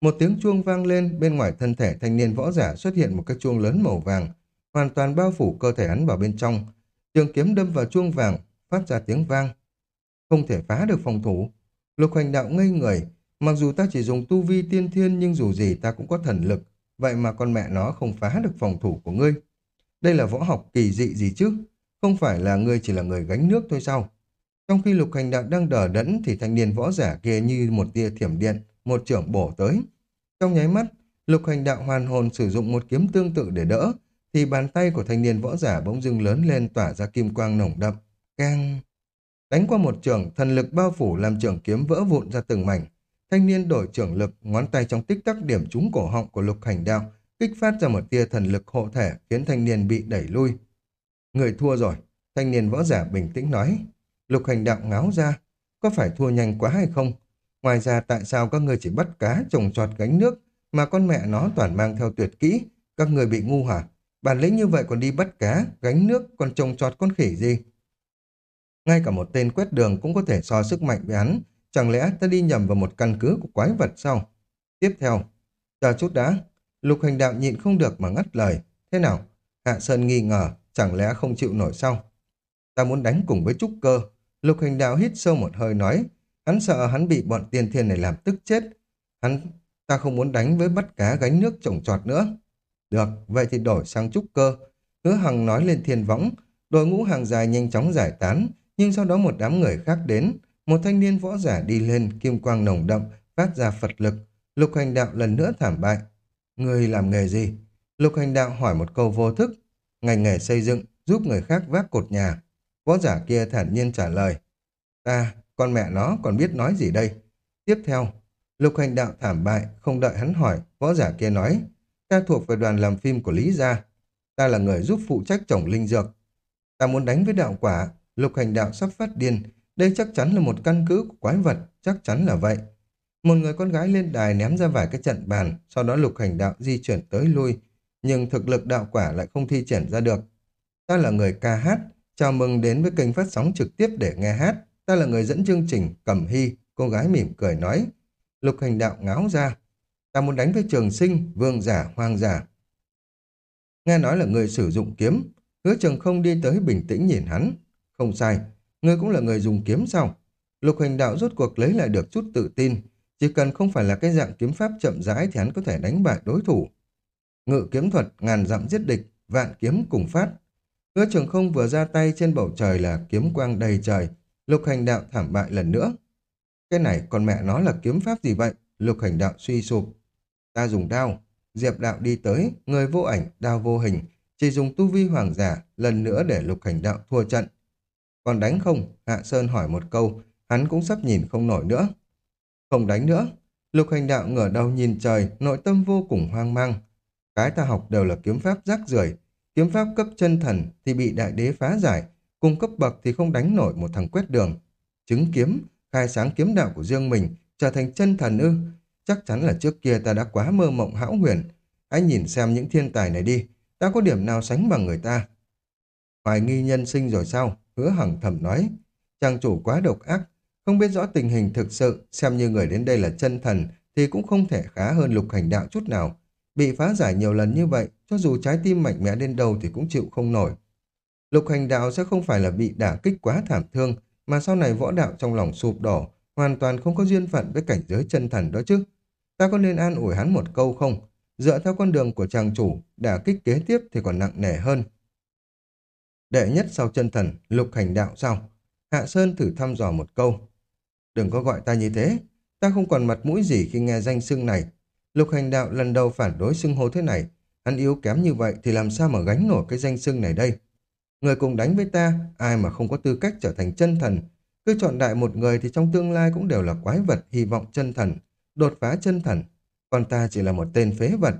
S1: Một tiếng chuông vang lên, bên ngoài thân thể thanh niên võ giả xuất hiện một cái chuông lớn màu vàng, hoàn toàn bao phủ cơ thể hắn vào bên trong. Trường kiếm đâm vào chuông vàng, phát ra tiếng vang. Không thể phá được phòng thủ. Lục hành đạo ngây người, mặc dù ta chỉ dùng tu vi tiên thiên nhưng dù gì ta cũng có thần lực, vậy mà con mẹ nó không phá được phòng thủ của ngươi. Đây là võ học kỳ dị gì chứ? Không phải là ngươi chỉ là người gánh nước thôi sao? Trong khi lục hành đạo đang đờ đẫn thì thanh niên võ giả kia như một tia thiểm điện, một trưởng bổ tới. Trong nháy mắt, lục hành đạo hoàn hồn sử dụng một kiếm tương tự để đỡ, thì bàn tay của thanh niên võ giả bỗng dưng lớn lên tỏa ra kim quang nồng đậm. keng Đánh qua một trường, thần lực bao phủ làm trường kiếm vỡ vụn ra từng mảnh. Thanh niên đổi trưởng lực, ngón tay trong tích tắc điểm trúng cổ họng của lục hành đạo, kích phát ra một tia thần lực hộ thể khiến thanh niên bị đẩy lui. Người thua rồi, thanh niên võ giả bình tĩnh nói. Lục hành đạo ngáo ra, có phải thua nhanh quá hay không? Ngoài ra tại sao các người chỉ bắt cá trồng trọt gánh nước mà con mẹ nó toàn mang theo tuyệt kỹ? Các người bị ngu hả? Bản lĩnh như vậy còn đi bắt cá, gánh nước, còn trồng trọt con khỉ gì? Ngay cả một tên quét đường cũng có thể so sức mạnh với hắn. Chẳng lẽ ta đi nhầm vào một căn cứ của quái vật sao? Tiếp theo, chờ chút đã. Lục hành đạo nhịn không được mà ngắt lời. Thế nào? Hạ Sơn nghi ngờ, chẳng lẽ không chịu nổi sao? Ta muốn đánh cùng với Trúc Cơ. Lục hành đạo hít sâu một hơi nói. Hắn sợ hắn bị bọn tiên thiên này làm tức chết. Hắn, ta không muốn đánh với bắt cá gánh nước trồng trọt nữa. Được, vậy thì đổi sang trúc cơ. Hứa Hằng nói lên thiên võng, đội ngũ hàng dài nhanh chóng giải tán, nhưng sau đó một đám người khác đến. Một thanh niên võ giả đi lên, kim quang nồng đậm, phát ra Phật lực. Lục hành đạo lần nữa thảm bại. Người làm nghề gì? Lục hành đạo hỏi một câu vô thức. Ngành nghề xây dựng, giúp người khác vác cột nhà. Võ giả kia thản nhiên trả lời. Ta, con mẹ nó còn biết nói gì đây? Tiếp theo, lục hành đạo thảm bại, không đợi hắn hỏi, võ giả kia nói. Ta thuộc về đoàn làm phim của Lý Gia. Ta là người giúp phụ trách trồng linh dược. Ta muốn đánh với đạo quả, lục hành đạo sắp phát điên. Đây chắc chắn là một căn cứ của quái vật, chắc chắn là vậy. Một người con gái lên đài ném ra vài cái trận bàn, sau đó lục hành đạo di chuyển tới lui, nhưng thực lực đạo quả lại không thi triển ra được. Ta là người ca hát, chào mừng đến với kênh phát sóng trực tiếp để nghe hát. Ta là người dẫn chương trình, Cẩm Hy, cô gái mỉm cười nói. Lục hành đạo ngáo ra. Ta muốn đánh với trường sinh, vương giả, hoang giả. Nghe nói là người sử dụng kiếm. Hứa trường không đi tới bình tĩnh nhìn hắn. Không sai, người cũng là người dùng kiếm sao? Lục hành đạo rốt cuộc lấy lại được chút tự tin. Chỉ cần không phải là cái dạng kiếm pháp chậm rãi thì hắn có thể đánh bại đối thủ. Ngự kiếm thuật, ngàn dặm giết địch, vạn kiếm cùng phát. Hứa trường không vừa ra tay trên bầu trời là kiếm quang đầy trời, lục hành đạo thảm bại lần nữa. Cái này còn mẹ nó là kiếm pháp gì vậy? Lục hành đạo suy sụp. Ta dùng đao. Diệp đạo đi tới, người vô ảnh, đao vô hình, chỉ dùng tu vi hoàng giả, lần nữa để lục hành đạo thua trận. Còn đánh không? Hạ Sơn hỏi một câu, hắn cũng sắp nhìn không nổi nữa. Không đánh nữa. Lục hành đạo ngửa đầu nhìn trời, nội tâm vô cùng hoang mang. Cái ta học đều là kiếm pháp rác rưởi kiếm pháp cấp chân thần thì bị đại đế phá giải, cung cấp bậc thì không đánh nổi một thằng quét đường. Chứng kiếm, khai sáng kiếm đạo của riêng mình, trở thành chân thần ư. Chắc chắn là trước kia ta đã quá mơ mộng hão huyền. Anh nhìn xem những thiên tài này đi, ta có điểm nào sánh bằng người ta. Hoài nghi nhân sinh rồi sao? Hứa hằng thầm nói. trang chủ quá độc ác, không biết rõ tình hình thực sự, xem như người đến đây là chân thần, thì cũng không thể khá hơn lục hành đạo chút nào. Bị phá giải nhiều lần như vậy, cho dù trái tim mạnh mẽ đến đâu thì cũng chịu không nổi. Lục hành đạo sẽ không phải là bị đả kích quá thảm thương, mà sau này võ đạo trong lòng sụp đổ, hoàn toàn không có duyên phận với cảnh giới chân thần đó chứ. Ta có nên an ủi hắn một câu không? Dựa theo con đường của chàng chủ, đả kích kế tiếp thì còn nặng nề hơn. Đệ nhất sau chân thần, lục hành đạo sau Hạ Sơn thử thăm dò một câu. Đừng có gọi ta như thế, ta không còn mặt mũi gì khi nghe danh xưng này. Lục hành đạo lần đầu phản đối xưng hô thế này, hắn yếu kém như vậy thì làm sao mà gánh nổi cái danh xưng này đây? Người cùng đánh với ta, ai mà không có tư cách trở thành chân thần. Cứ chọn đại một người thì trong tương lai cũng đều là quái vật hy vọng chân thần, đột phá chân thần. Còn ta chỉ là một tên phế vật.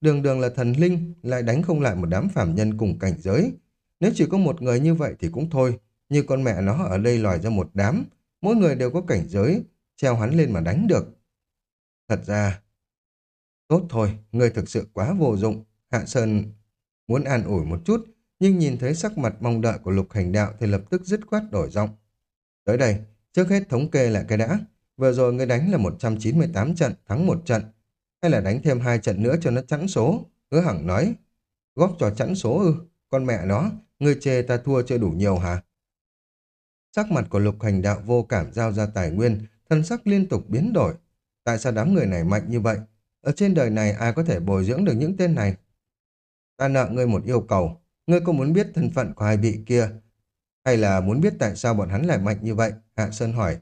S1: Đường đường là thần linh, lại đánh không lại một đám phạm nhân cùng cảnh giới. Nếu chỉ có một người như vậy thì cũng thôi, như con mẹ nó ở đây lòi ra một đám, mỗi người đều có cảnh giới, treo hắn lên mà đánh được. Thật ra, tốt thôi, người thực sự quá vô dụng. Hạ Sơn muốn an ủi một chút, nhưng nhìn thấy sắc mặt mong đợi của lục hành đạo thì lập tức dứt khoát đổi giọng. Tới đây, trước hết thống kê lại cái đã. Vừa rồi ngươi đánh là 198 trận, thắng một trận. Hay là đánh thêm hai trận nữa cho nó chẵn số? Hứa hẳn nói. Góp cho chẵn số ư? Con mẹ nó, ngươi chê ta thua chưa đủ nhiều hả? Sắc mặt của lục hành đạo vô cảm giao ra tài nguyên, thân sắc liên tục biến đổi. Tại sao đám người này mạnh như vậy? Ở trên đời này ai có thể bồi dưỡng được những tên này? Ta nợ ngươi một yêu cầu. Ngươi có muốn biết thân phận của hai vị kia? Hay là muốn biết tại sao bọn hắn lại mạnh như vậy? Hạ Sơn hỏi.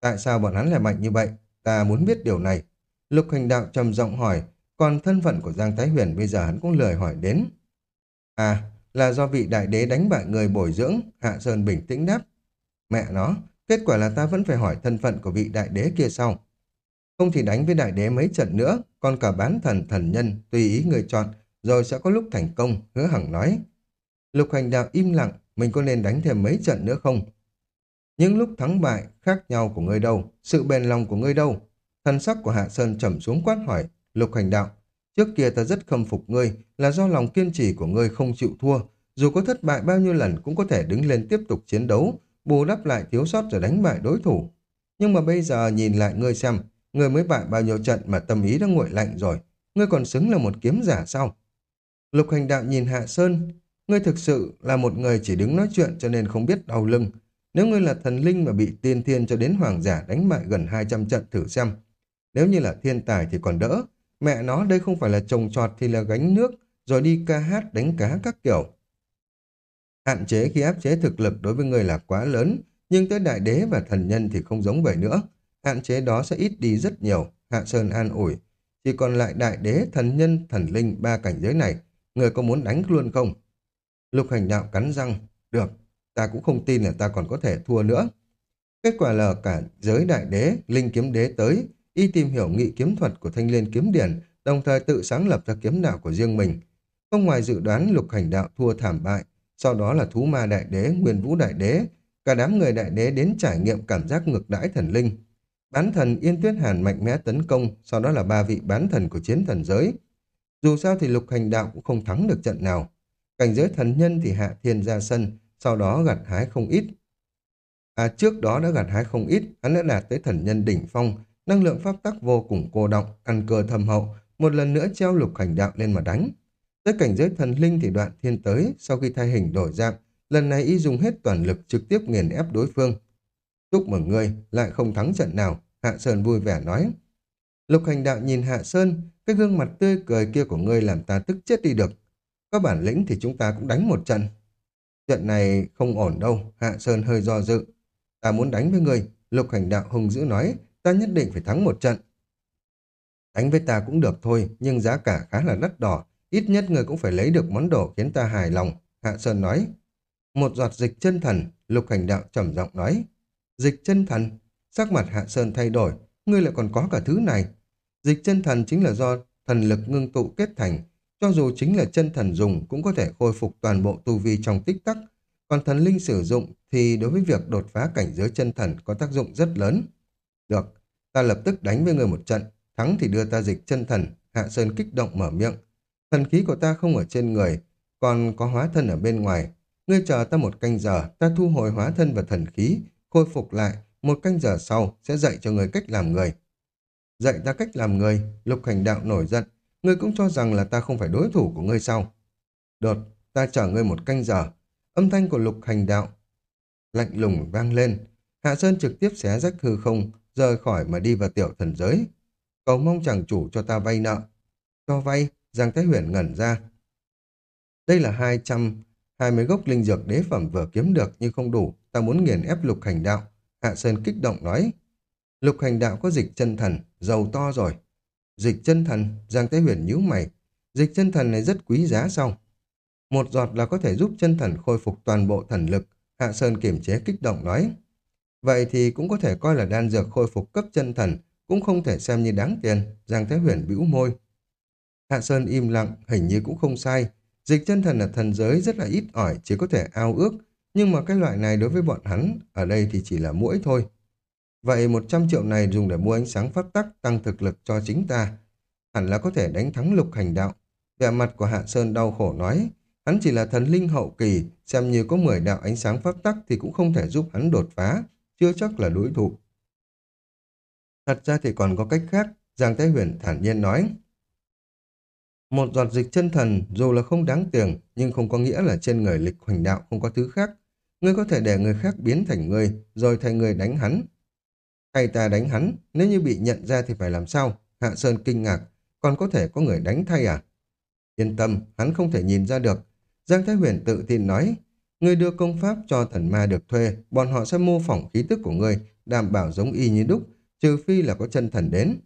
S1: Tại sao bọn hắn lại mạnh như vậy? Ta muốn biết điều này. Lục hành đạo trầm giọng hỏi, còn thân phận của Giang Thái Huyền bây giờ hắn cũng lười hỏi đến. À, là do vị đại đế đánh bại người bồi dưỡng, Hạ Sơn bình tĩnh đáp. Mẹ nó, kết quả là ta vẫn phải hỏi thân phận của vị đại đế kia sau. Không thì đánh với đại đế mấy trận nữa, còn cả bán thần thần nhân, tùy ý người chọn, rồi sẽ có lúc thành công, hứa hằng nói. Lục hành đạo im lặng, mình có nên đánh thêm mấy trận nữa không? Những lúc thắng bại khác nhau của ngươi đâu, sự bền lòng của ngươi đâu? Thần sắc của Hạ Sơn trầm xuống quát hỏi, lục hành đạo, trước kia ta rất khâm phục ngươi là do lòng kiên trì của ngươi không chịu thua, dù có thất bại bao nhiêu lần cũng có thể đứng lên tiếp tục chiến đấu, bù đắp lại thiếu sót rồi đánh bại đối thủ. Nhưng mà bây giờ nhìn lại ngươi xem, ngươi mới bại bao nhiêu trận mà tâm ý đã nguội lạnh rồi, ngươi còn xứng là một kiếm giả sao? Lục hành đạo nhìn Hạ Sơn, ngươi thực sự là một người chỉ đứng nói chuyện cho nên không biết đau lưng. Nếu ngươi là thần linh mà bị tiên thiên cho đến hoàng giả đánh bại gần 200 trận thử xem. Nếu như là thiên tài thì còn đỡ. Mẹ nó đây không phải là trồng trọt thì là gánh nước, rồi đi ca hát đánh cá các kiểu. Hạn chế khi áp chế thực lực đối với người là quá lớn, nhưng tới đại đế và thần nhân thì không giống vậy nữa. Hạn chế đó sẽ ít đi rất nhiều, Hạ Sơn an ủi. Chỉ còn lại đại đế, thần nhân, thần linh, ba cảnh giới này, người có muốn đánh luôn không? Lục hành đạo cắn răng, được, ta cũng không tin là ta còn có thể thua nữa. Kết quả là cả giới đại đế, linh kiếm đế tới, y tìm hiểu nghị kiếm thuật của thanh liên kiếm điển, đồng thời tự sáng lập ra kiếm đạo của riêng mình. Không ngoài dự đoán lục hành đạo thua thảm bại, sau đó là thú ma đại đế, nguyên vũ đại đế, cả đám người đại đế đến trải nghiệm cảm giác ngược đãi thần linh. Bán thần Yên Tuyết Hàn mạnh mẽ tấn công, sau đó là ba vị bán thần của chiến thần giới. Dù sao thì lục hành đạo cũng không thắng được trận nào. Cảnh giới thần nhân thì hạ thiên ra sân, sau đó gặt hái không ít. À trước đó đã gặt hái không ít, hắn đã đạt tới thần nhân đỉnh phong, năng lượng pháp tắc vô cùng cô động, căn cơ thâm hậu, một lần nữa treo lục hành đạo lên mà đánh. Tới cảnh giới thần linh thì đoạn thiên tới, sau khi thay hình đổi dạng, lần này y dùng hết toàn lực trực tiếp nghiền ép đối phương. Chúc mừng ngươi, lại không thắng trận nào, Hạ Sơn vui vẻ nói. Lục hành đạo nhìn Hạ Sơn, cái gương mặt tươi cười kia của ngươi làm ta tức chết đi được. Có bản lĩnh thì chúng ta cũng đánh một trận. Trận này không ổn đâu, Hạ Sơn hơi do dự. Ta muốn đánh với ngươi, Lục hành đạo hùng dữ nói, ta nhất định phải thắng một trận. Đánh với ta cũng được thôi, nhưng giá cả khá là đắt đỏ, ít nhất người cũng phải lấy được món đồ khiến ta hài lòng, Hạ Sơn nói. Một giọt dịch chân thần, Lục hành đạo trầm giọng nói. Dịch chân thần, sắc mặt Hạ Sơn thay đổi, ngươi lại còn có cả thứ này. Dịch chân thần chính là do thần lực ngưng tụ kết thành, cho dù chính là chân thần dùng cũng có thể khôi phục toàn bộ tu vi trong tích tắc, còn thần linh sử dụng thì đối với việc đột phá cảnh giới chân thần có tác dụng rất lớn. Được, ta lập tức đánh với người một trận, thắng thì đưa ta dịch chân thần, Hạ Sơn kích động mở miệng. Thần khí của ta không ở trên người, còn có hóa thân ở bên ngoài. Ngươi chờ ta một canh giờ, ta thu hồi hóa thân và thần khí, khôi phục lại, một canh giờ sau sẽ dạy cho người cách làm người. Dạy ta cách làm người, lục hành đạo nổi giận, ngươi cũng cho rằng là ta không phải đối thủ của ngươi sao. Đột, ta chở ngươi một canh giờ, âm thanh của lục hành đạo lạnh lùng vang lên, Hạ Sơn trực tiếp xé rách hư không, rời khỏi mà đi vào tiểu thần giới. Cầu mong chàng chủ cho ta vay nợ. Cho vay, Giang Thái Huyền ngẩn ra. Đây là 220 gốc linh dược đế phẩm vừa kiếm được nhưng không đủ, ta muốn nghiền ép lục hành đạo. Hạ Sơn kích động nói. Lục hành đạo có dịch chân thần, giàu to rồi. Dịch chân thần, Giang Thái Huyền nhíu mày. Dịch chân thần này rất quý giá sao? Một giọt là có thể giúp chân thần khôi phục toàn bộ thần lực. Hạ Sơn kiềm chế kích động nói. Vậy thì cũng có thể coi là đan dược khôi phục cấp chân thần, cũng không thể xem như đáng tiền. Giang Thái Huyền bĩu môi. Hạ Sơn im lặng, hình như cũng không sai. Dịch chân thần ở thần giới rất là ít ỏi, chỉ có thể ao ước. Nhưng mà cái loại này đối với bọn hắn, ở đây thì chỉ là mũi thôi. Vậy 100 triệu này dùng để mua ánh sáng pháp tắc tăng thực lực cho chính ta. Hẳn là có thể đánh thắng lục hành đạo. Vẻ mặt của Hạ Sơn đau khổ nói, hắn chỉ là thần linh hậu kỳ, xem như có 10 đạo ánh sáng pháp tắc thì cũng không thể giúp hắn đột phá, chưa chắc là đối thủ. Thật ra thì còn có cách khác, Giang Thái Huyền thản nhiên nói. Một giọt dịch chân thần dù là không đáng tiền nhưng không có nghĩa là trên người lịch hoành đạo không có thứ khác. Ngươi có thể để người khác biến thành ngươi rồi thay người đánh hắn. Hay ta đánh hắn, nếu như bị nhận ra thì phải làm sao? Hạ Sơn kinh ngạc, còn có thể có người đánh thay à? Yên tâm, hắn không thể nhìn ra được. Giang Thái Huyền tự tin nói, ngươi đưa công pháp cho thần ma được thuê, bọn họ sẽ mô phỏng khí tức của ngươi, đảm bảo giống y như đúc, trừ phi là có chân thần đến.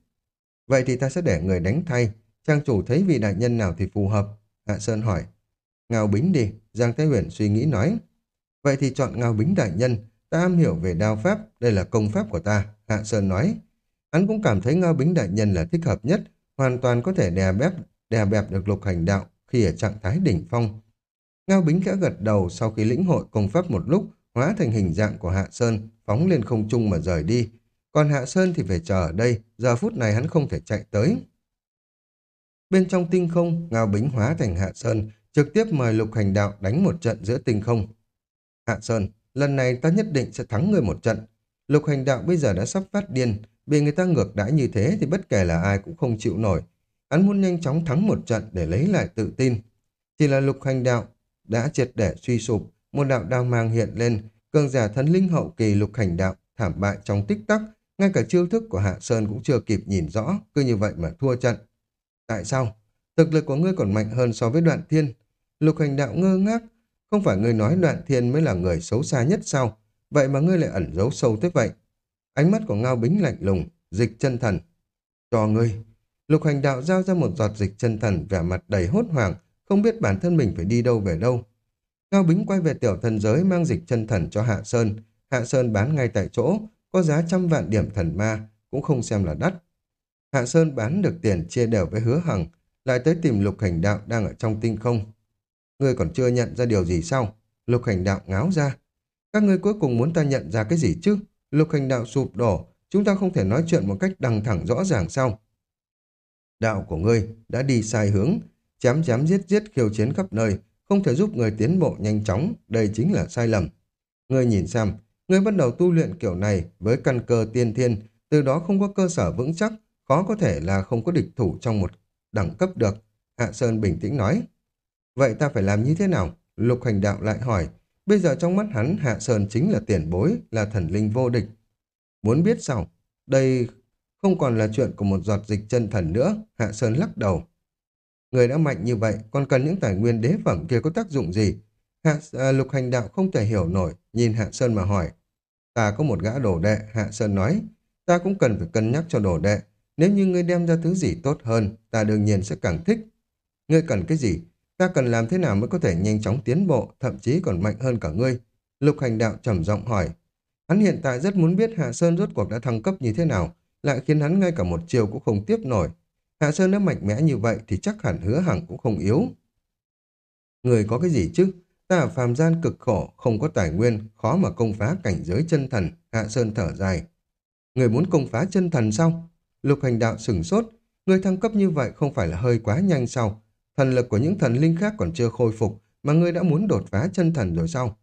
S1: Vậy thì ta sẽ để người đánh thay, Trang chủ thấy vị đại nhân nào thì phù hợp? Hạ Sơn hỏi. Ngao Bính đi, Giang Thái Huyền suy nghĩ nói. Vậy thì chọn Ngao Bính đại nhân, ta am hiểu về đao pháp, đây là công pháp của ta, Hạ Sơn nói. Hắn cũng cảm thấy Ngao Bính đại nhân là thích hợp nhất, hoàn toàn có thể đè bẹp đè bẹp được lục hành đạo khi ở trạng thái đỉnh phong. Ngao Bính khẽ gật đầu sau khi lĩnh hội công pháp một lúc, hóa thành hình dạng của Hạ Sơn, phóng lên không trung mà rời đi. Còn Hạ Sơn thì phải chờ ở đây, giờ phút này hắn không thể chạy tới. Bên trong tinh không, Ngao Bính hóa thành Hạ Sơn, trực tiếp mời Lục Hành Đạo đánh một trận giữa tinh không. Hạ Sơn, lần này ta nhất định sẽ thắng người một trận. Lục Hành Đạo bây giờ đã sắp phát điên, bị người ta ngược đãi như thế thì bất kể là ai cũng không chịu nổi. Hắn muốn nhanh chóng thắng một trận để lấy lại tự tin. Chỉ là Lục Hành Đạo đã triệt để suy sụp, một đạo đao mang hiện lên, cường giả thần linh hậu kỳ Lục Hành Đạo thảm bại trong tích tắc, ngay cả chiêu thức của Hạ Sơn cũng chưa kịp nhìn rõ, cứ như vậy mà thua trận. Tại sao? Thực lực của ngươi còn mạnh hơn so với đoạn thiên. Lục hành đạo ngơ ngác, không phải ngươi nói đoạn thiên mới là người xấu xa nhất sao? Vậy mà ngươi lại ẩn giấu sâu tới vậy. Ánh mắt của Ngao Bính lạnh lùng, dịch chân thần. Cho ngươi. Lục hành đạo giao ra một giọt dịch chân thần vẻ mặt đầy hốt hoảng, không biết bản thân mình phải đi đâu về đâu. Ngao Bính quay về tiểu thần giới mang dịch chân thần cho Hạ Sơn. Hạ Sơn bán ngay tại chỗ, có giá trăm vạn điểm thần ma, cũng không xem là đắt. Hạ Sơn bán được tiền chia đều với hứa hằng, lại tới tìm lục hành đạo đang ở trong tinh không. Ngươi còn chưa nhận ra điều gì sao? Lục hành đạo ngáo ra. Các ngươi cuối cùng muốn ta nhận ra cái gì chứ? Lục hành đạo sụp đổ, chúng ta không thể nói chuyện một cách đằng thẳng rõ ràng sao? Đạo của ngươi đã đi sai hướng, chém chém giết giết khiêu chiến khắp nơi, không thể giúp người tiến bộ nhanh chóng, đây chính là sai lầm. Ngươi nhìn xem, ngươi bắt đầu tu luyện kiểu này với căn cơ tiên thiên, từ đó không có cơ sở vững chắc, khó có thể là không có địch thủ trong một đẳng cấp được. Hạ Sơn bình tĩnh nói. Vậy ta phải làm như thế nào? Lục hành đạo lại hỏi. Bây giờ trong mắt hắn, Hạ Sơn chính là tiền bối, là thần linh vô địch. Muốn biết sao? Đây không còn là chuyện của một giọt dịch chân thần nữa. Hạ Sơn lắc đầu. Người đã mạnh như vậy, còn cần những tài nguyên đế phẩm kia có tác dụng gì? Hạ à, Lục hành đạo không thể hiểu nổi, nhìn Hạ Sơn mà hỏi. Ta có một gã đồ đệ, Hạ Sơn nói. Ta cũng cần phải cân nhắc cho đồ đệ. Nếu như ngươi đem ra thứ gì tốt hơn, ta đương nhiên sẽ càng thích. Ngươi cần cái gì? Ta cần làm thế nào mới có thể nhanh chóng tiến bộ, thậm chí còn mạnh hơn cả ngươi? Lục hành đạo trầm giọng hỏi. Hắn hiện tại rất muốn biết Hạ Sơn rốt cuộc đã thăng cấp như thế nào, lại khiến hắn ngay cả một chiều cũng không tiếp nổi. Hạ Sơn đã mạnh mẽ như vậy thì chắc hẳn hứa hẳn cũng không yếu. Người có cái gì chứ? Ta ở phàm gian cực khổ, không có tài nguyên, khó mà công phá cảnh giới chân thần. Hạ Sơn thở dài. Người muốn công phá chân thần sao? Lục hành đạo sửng sốt. Người thăng cấp như vậy không phải là hơi quá nhanh sao? Thần lực của những thần linh khác còn chưa khôi phục, mà ngươi đã muốn đột phá chân thần rồi sao?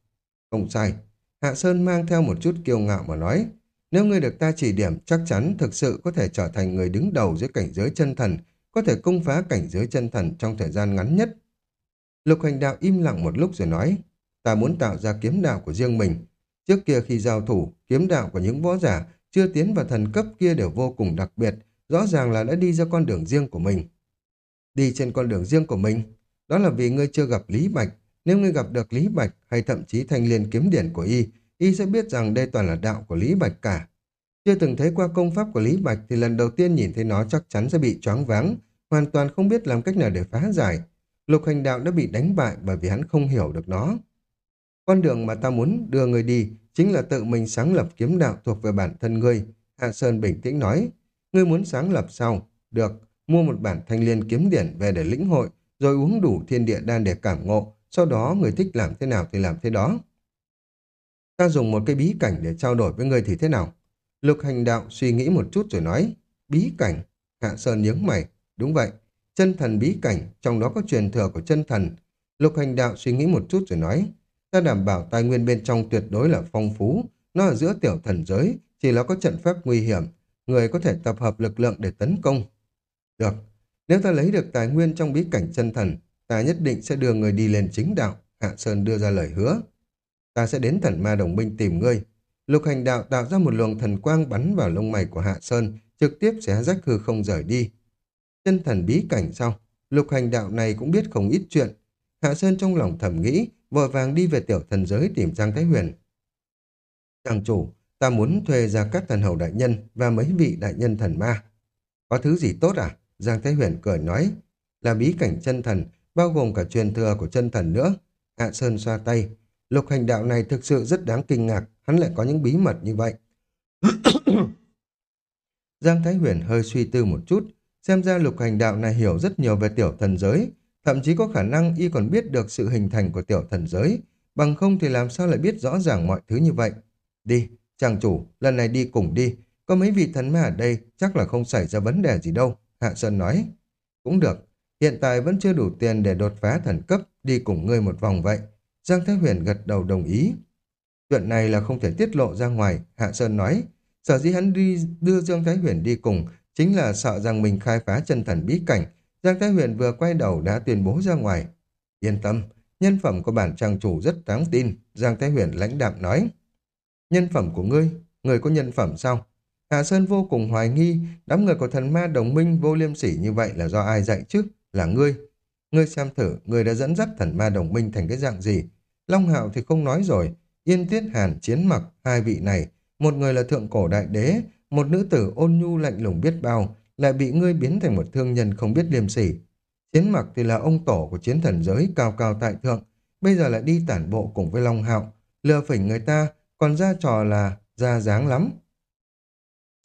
S1: Không sai. Hạ Sơn mang theo một chút kiêu ngạo mà nói. Nếu ngươi được ta chỉ điểm, chắc chắn thực sự có thể trở thành người đứng đầu dưới cảnh giới chân thần, có thể công phá cảnh giới chân thần trong thời gian ngắn nhất. Lục hành đạo im lặng một lúc rồi nói, ta muốn tạo ra kiếm đạo của riêng mình. Trước kia khi giao thủ, kiếm đạo của những võ giả chưa tiến vào thần cấp kia đều vô cùng đặc biệt, rõ ràng là đã đi ra con đường riêng của mình. Đi trên con đường riêng của mình, đó là vì ngươi chưa gặp Lý Bạch. Nếu ngươi gặp được Lý Bạch hay thậm chí thanh liên kiếm điển của y, y sẽ biết rằng đây toàn là đạo của Lý Bạch cả. Chưa từng thấy qua công pháp của Lý Bạch thì lần đầu tiên nhìn thấy nó chắc chắn sẽ bị choáng váng, hoàn toàn không biết làm cách nào để phá giải. Lục hành đạo đã bị đánh bại bởi vì hắn không hiểu được nó. Con đường mà ta muốn đưa người đi chính là tự mình sáng lập kiếm đạo thuộc về bản thân ngươi. Hạ Sơn bình tĩnh nói, ngươi muốn sáng lập sao? Được, mua một bản thanh liên kiếm điển về để lĩnh hội, rồi uống đủ thiên địa đan để cảm ngộ, sau đó người thích làm thế nào thì làm thế đó. Ta dùng một cái bí cảnh để trao đổi với người thì thế nào? Lục hành đạo suy nghĩ một chút rồi nói, bí cảnh? Hạ Sơn nhướng mày, đúng vậy, chân thần bí cảnh, trong đó có truyền thừa của chân thần. Lục hành đạo suy nghĩ một chút rồi nói, ta đảm bảo tài nguyên bên trong tuyệt đối là phong phú, nó ở giữa tiểu thần giới, chỉ là có trận phép nguy hiểm, người có thể tập hợp lực lượng để tấn công. Được, nếu ta lấy được tài nguyên trong bí cảnh chân thần, ta nhất định sẽ đưa người đi lên chính đạo, Hạ Sơn đưa ra lời hứa. Ta sẽ đến thần ma đồng minh tìm ngươi. Lục hành đạo tạo ra một luồng thần quang bắn vào lông mày của Hạ Sơn, trực tiếp xé rách hư không rời đi. Chân thần bí cảnh sau Lục hành đạo này cũng biết không ít chuyện. Hạ Sơn trong lòng thầm nghĩ, vội vàng đi về tiểu thần giới tìm Giang Thái Huyền. Chàng chủ, ta muốn thuê ra các thần hầu đại nhân và mấy vị đại nhân thần ma. Có thứ gì tốt à? Giang Thái Huyền cười nói, là bí cảnh chân thần, bao gồm cả truyền thừa của chân thần nữa. Hạ Sơn xoa tay, lục hành đạo này thực sự rất đáng kinh ngạc, hắn lại có những bí mật như vậy. [COUGHS] Giang Thái Huyền hơi suy tư một chút, xem ra lục hành đạo này hiểu rất nhiều về tiểu thần giới, thậm chí có khả năng y còn biết được sự hình thành của tiểu thần giới, bằng không thì làm sao lại biết rõ ràng mọi thứ như vậy. Đi, chàng chủ, lần này đi cùng đi, có mấy vị thần ma ở đây chắc là không xảy ra vấn đề gì đâu, Hạ Sơn nói. Cũng được, hiện tại vẫn chưa đủ tiền để đột phá thần cấp, đi cùng ngươi một vòng vậy. Giang Thái Huyền gật đầu đồng ý. Chuyện này là không thể tiết lộ ra ngoài, Hạ Sơn nói. Sở dĩ hắn đi đưa Dương Thái Huyền đi cùng chính là sợ rằng mình khai phá chân thần bí cảnh. Giang Thái Huyền vừa quay đầu đã tuyên bố ra ngoài. Yên tâm, nhân phẩm của bản trang chủ rất đáng tin, Giang Thái Huyền lãnh đạm nói. Nhân phẩm của ngươi, người có nhân phẩm sao? Hạ Sơn vô cùng hoài nghi, đám người của thần ma đồng minh vô liêm sỉ như vậy là do ai dạy chứ? là ngươi. Ngươi xem thử, ngươi đã dẫn dắt thần ma đồng minh thành cái dạng gì. Long Hạo thì không nói rồi, Yên Tiết Hàn, Chiến Mặc, hai vị này, một người là thượng cổ đại đế, một nữ tử ôn nhu lạnh lùng biết bao, lại bị ngươi biến thành một thương nhân không biết liêm sỉ. Chiến Mặc thì là ông tổ của chiến thần giới cao cao tại thượng, bây giờ lại đi tản bộ cùng với Long Hạo, lừa phỉnh người ta, còn ra trò là ra dáng lắm.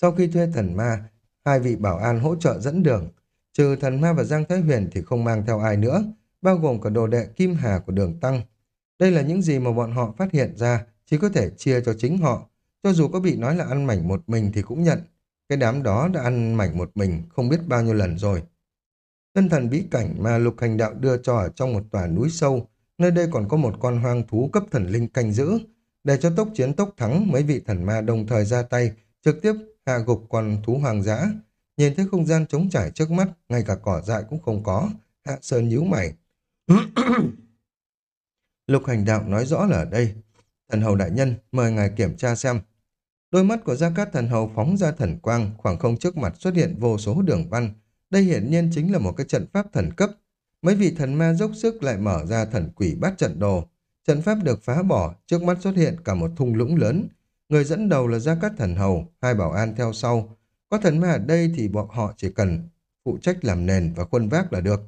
S1: Sau khi thuê thần ma, hai vị bảo an hỗ trợ dẫn đường, trừ thần ma và Giang Thái Huyền thì không mang theo ai nữa, bao gồm cả đồ đệ Kim Hà của đường Tăng. Đây là những gì mà bọn họ phát hiện ra, chỉ có thể chia cho chính họ. Cho dù có bị nói là ăn mảnh một mình thì cũng nhận. Cái đám đó đã ăn mảnh một mình không biết bao nhiêu lần rồi. Tân thần bí cảnh mà lục hành đạo đưa cho ở trong một tòa núi sâu, nơi đây còn có một con hoang thú cấp thần linh canh giữ. Để cho tốc chiến tốc thắng, mấy vị thần ma đồng thời ra tay, trực tiếp hạ gục con thú hoàng dã. Nhìn thấy không gian trống trải trước mắt, ngay cả cỏ dại cũng không có. Hạ Sơn nhíu mày. [CLEARS THROAT] Lục hành đạo nói rõ là ở đây. Thần hầu đại nhân, mời ngài kiểm tra xem. Đôi mắt của Gia Cát thần hầu phóng ra thần quang, khoảng không trước mặt xuất hiện vô số đường văn. Đây hiển nhiên chính là một cái trận pháp thần cấp. Mấy vị thần ma dốc sức lại mở ra thần quỷ bát trận đồ. Trận pháp được phá bỏ, trước mắt xuất hiện cả một thung lũng lớn. Người dẫn đầu là Gia Cát thần hầu, hai bảo an theo sau. Có thần ma ở đây thì bọn họ chỉ cần phụ trách làm nền và khuôn vác là được.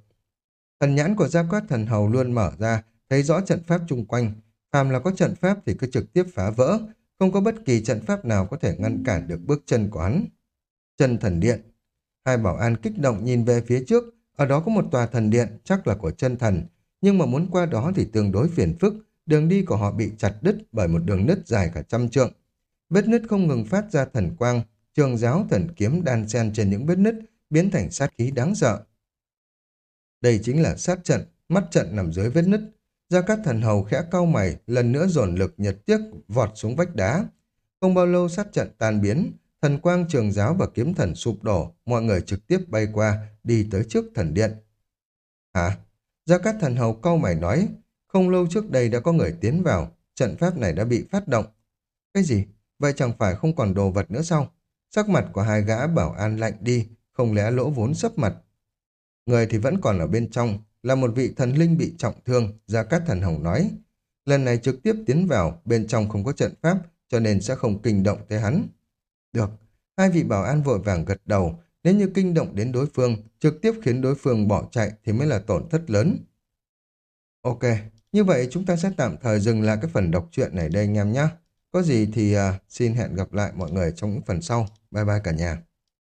S1: Thần nhãn của Gia Cát thần hầu luôn mở ra, thấy rõ trận pháp chung quanh. Phàm là có trận pháp thì cứ trực tiếp phá vỡ, không có bất kỳ trận pháp nào có thể ngăn cản được bước chân của hắn. Chân thần điện. Hai bảo an kích động nhìn về phía trước, ở đó có một tòa thần điện, chắc là của chân thần, nhưng mà muốn qua đó thì tương đối phiền phức, đường đi của họ bị chặt đứt bởi một đường nứt dài cả trăm trượng. Vết nứt không ngừng phát ra thần quang, trường giáo thần kiếm đan xen trên những vết nứt, biến thành sát khí đáng sợ. Đây chính là sát trận, mắt trận nằm dưới vết nứt, Gia Cát Thần Hầu khẽ cau mày, lần nữa dồn lực nhật tiếc vọt xuống vách đá. Không bao lâu sát trận tan biến, thần quang trường giáo và kiếm thần sụp đổ, mọi người trực tiếp bay qua, đi tới trước thần điện. Hả? Gia Cát Thần Hầu cau mày nói, không lâu trước đây đã có người tiến vào, trận pháp này đã bị phát động. Cái gì? Vậy chẳng phải không còn đồ vật nữa sao? Sắc mặt của hai gã bảo an lạnh đi, không lẽ lỗ vốn sấp mặt. Người thì vẫn còn ở bên trong, là một vị thần linh bị trọng thương, Gia Cát Thần Hồng nói. Lần này trực tiếp tiến vào, bên trong không có trận pháp, cho nên sẽ không kinh động tới hắn. Được, hai vị bảo an vội vàng gật đầu, nếu như kinh động đến đối phương, trực tiếp khiến đối phương bỏ chạy thì mới là tổn thất lớn. Ok, như vậy chúng ta sẽ tạm thời dừng lại cái phần đọc truyện này đây anh em nhé. Có gì thì uh, xin hẹn gặp lại mọi người trong những phần sau. Bye bye cả nhà.